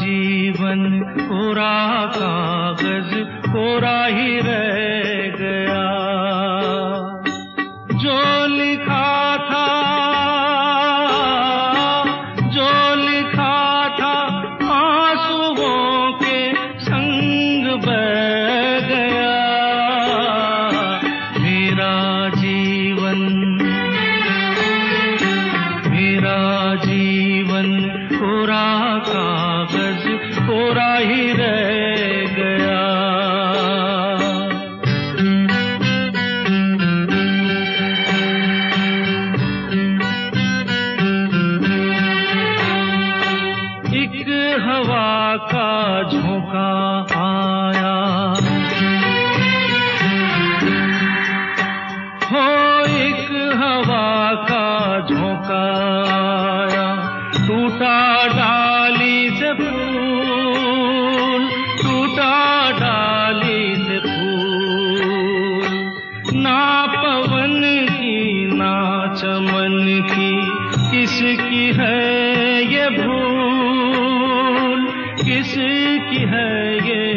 जीवन कोरा कागज़ कोरा ही रह जीवन। मेरा जीवन कोरा कागज़ कोरा ही रह गया। एक हवा का झोंका आया टूटा डाली से फूल, टूटा डाली से फूल। ना पवन की, ना चमन की, किसकी है ये भूल? किसकी है ये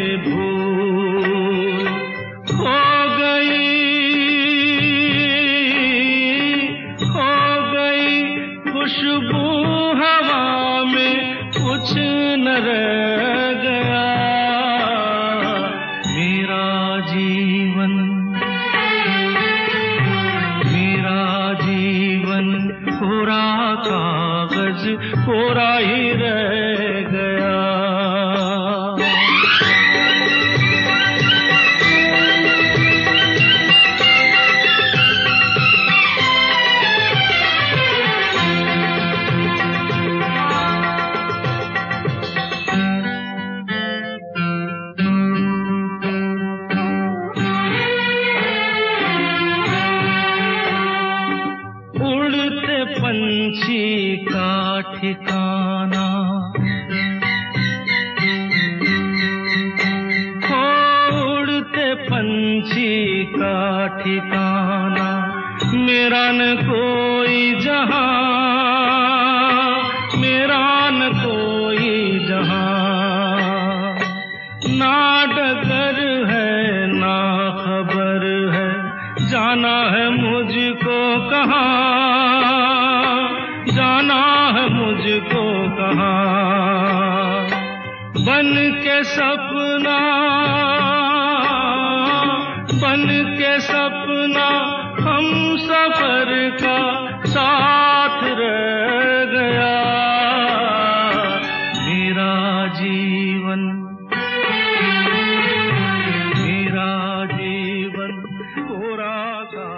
न रह गया। मेरा जीवन मेरा जीवन कोरा कागज़ कोरा ही का ठिकाना हो, उड़ते पंछी का ठिकाना मेरा न कोई जहाँ मेरा न कोई जहाँ। ना डगर है ना खबर है, जाना है मुझको कहाँ। बन के सपना, बन के सपना हम सफ़र का साथ रह गया। मेरा जीवन मेरा जीवन पूरा का